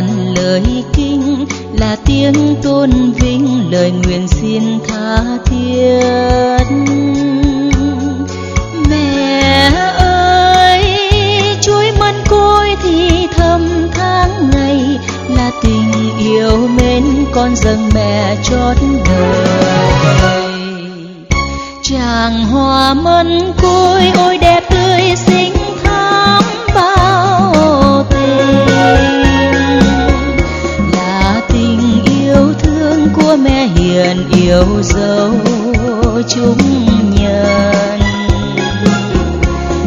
ngàn lời kinh là tiếng tôn vinh, lời nguyện xin tha thiết. Mẹ ơi, chuối mân côi thì thầm tháng ngày, là tình yêu mến con dâng mẹ chót đời. Chàng hòa mân côi ôi đẹp tươi mẹ hiền yêu dấu chúng nhân.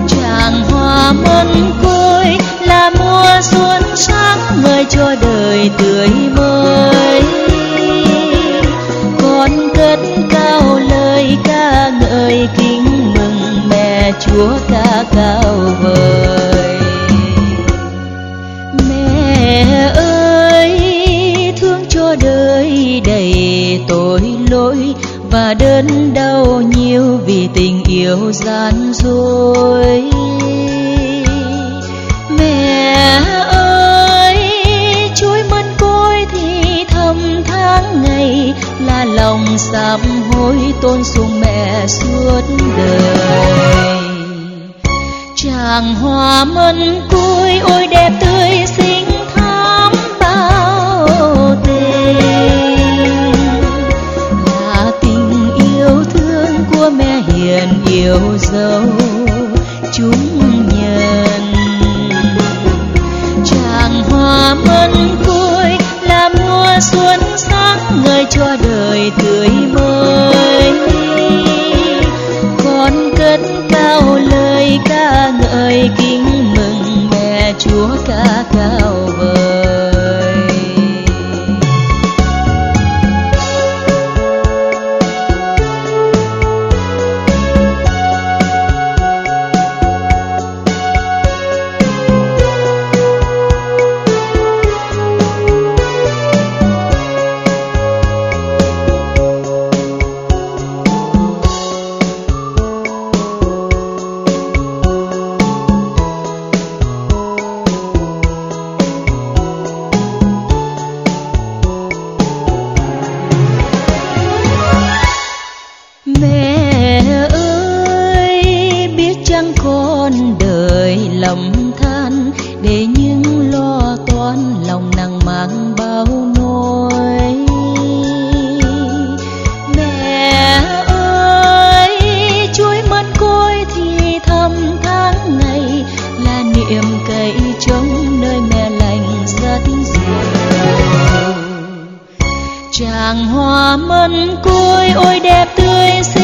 Chàng hoa mân côi là mùa xuân sáng người cho đời tươi mới. Con cất cao lời ca ngợi kính mừng mẹ chúa ca cao vời. Mẹ ơi lỗi và đớn đau nhiều vì tình yêu gian dối. Mẹ ơi, chuối mân côi thì thầm tháng ngày là lòng sám hối tôn sùng mẹ suốt đời. Chàng hoa mân côi ôi đẹp tươi xinh thắm bao tình hoa lầm than để những lo toan lòng nặng mang bao nỗi. Mẹ ơi, chuối mân côi thì thầm tháng ngày là niệm cậy trông nơi mẹ lành rất dịu chàng hoa mân côi ôi đẹp tươi xinh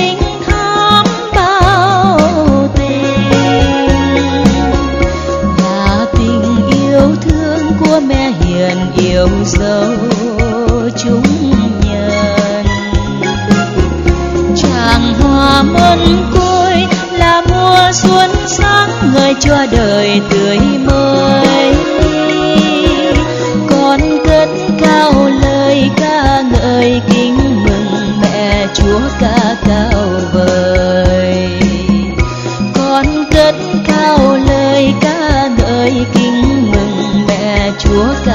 cho đời tươi mới. Con cất cao lời ca ngợi kính mừng mẹ chúa ca cao vời. Con cất cao lời ca ngợi kính mừng mẹ chúa ca